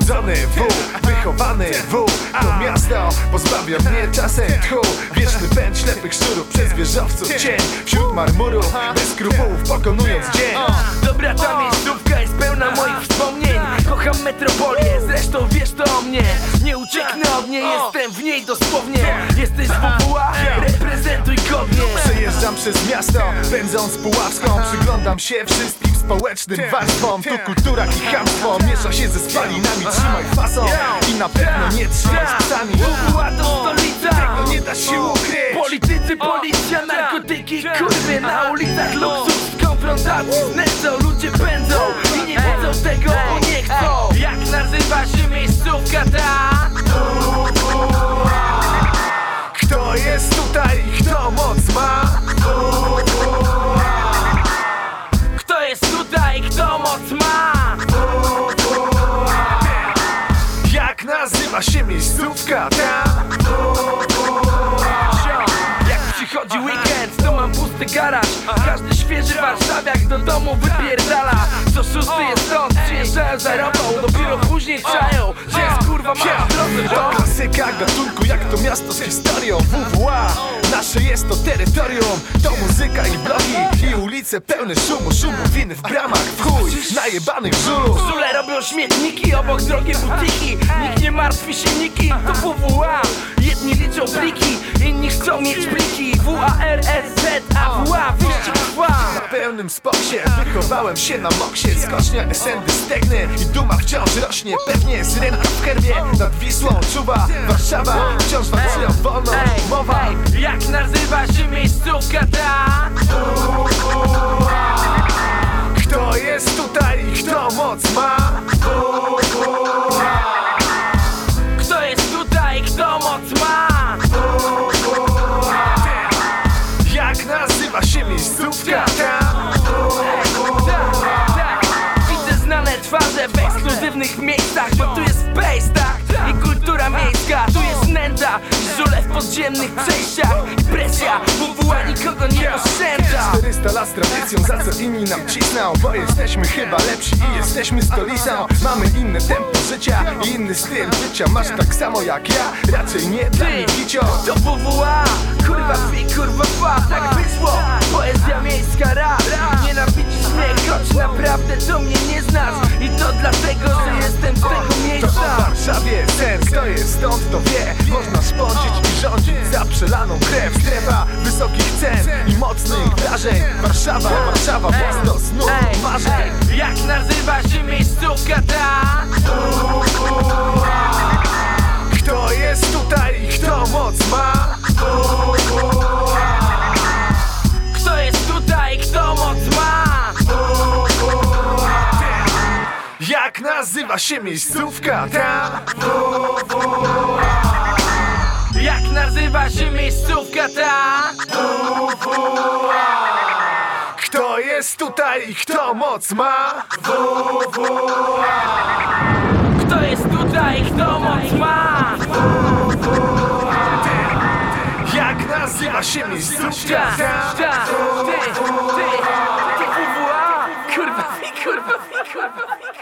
W, wychowany W. To miasto pozbawia mnie czasem tchu. Wieczny pęd ślepych szczurów przez wieżowców cień. Wśród marmuru, bez skrupułów pokonując dzień. Dobra ta miejscówka jest pełna moich wspomnień. Kocham metropolię, zresztą wiesz to o mnie. Nie ucieknę od niej, jestem w niej dosłownie. Jesteś z WWA, reprezentuj godnie. Przejeżdżam przez miasto, pędząc Puławską Przyglądam się wszystkim społecznym warstwom Tu kultura i chamstwo. Miesza się ze spalinami Trzymaj fason i na pewno nie trzymaj z psami. WWA to stolica. Tego nie da się ukryć. Politycy, policja, narkotyki, kurwy Na ulicach luksus, konfrontacji. Z nędzą Ludzie pędzą Jak nazywa się miejscówka ta? Jak przychodzi weekend, to mam pusty garaż. Każdy świeży warszawiak do domu wypierdala. Co szósty jest stąd, przyjeżdżają za ropą Dopiero później czają, że jest kurwa masz w drodze klasyka gatunku jak to miasto z historią. WWA Nasze jest to terytorium To muzyka i blogi I ulice pełne szumu Szumu winy w bramach W chuj najebanych żulów Żule robią śmietniki, obok drogie butiki. Nikt nie martwi się nikim, to WWA Jedni liczą pliki, inni chcą mieć pliki. W-A-R-S-Z, a WA wyścig trwa. Na pełnym spoksie Wychowałem się na moksie. Skocznia, esendy, stegny I duma wciąż rośnie. Pewnie syrenka w herbie Nad Wisłą czuwa Warszawa. Wciąż walczy o wolność jak nazywa się miejscówka ta? Kto jest tutaj i kto moc ma? Kto jest tutaj, kto moc ma? Podziemnych przejściach. I presja, WWA nikogo nie oszczędza. 400 lat z tradycją, za co inni nam cisną Bo jesteśmy chyba lepsi i jesteśmy stolicą. Mamy inne tempo życia i inny styl życia. Masz tak samo jak ja, raczej nie dla mnie kicio. To WWA, kurwa fi, kurwa fa. Tak wyszło, poezja miejska rap Nienawidzisz mnie, choć naprawdę to mnie nie znasz. I to dlatego, że jestem z tego To w miejsca. Warszawie sens, kto jest stąd to wie. Można spądzić i rządzić za przelaną krew Strefa wysokich cen i mocnych wrażeń Warszawa, Warszawa, miasto snów, Ej, marzeń jak nazywa się miejscówka ta? Kto jest tutaj i kto moc ma? Kto jest tutaj, kto moc ma? Jak nazywa się miejscówka ta? Miejscówka ta? Kto jest tutaj i kto moc ma? Kto jest tutaj, kto moc ma? Jak nazywa się miejscówka Ta, ta? ta, ty, ty, ty, WWA Kurwa, kurwa, kurwa, fi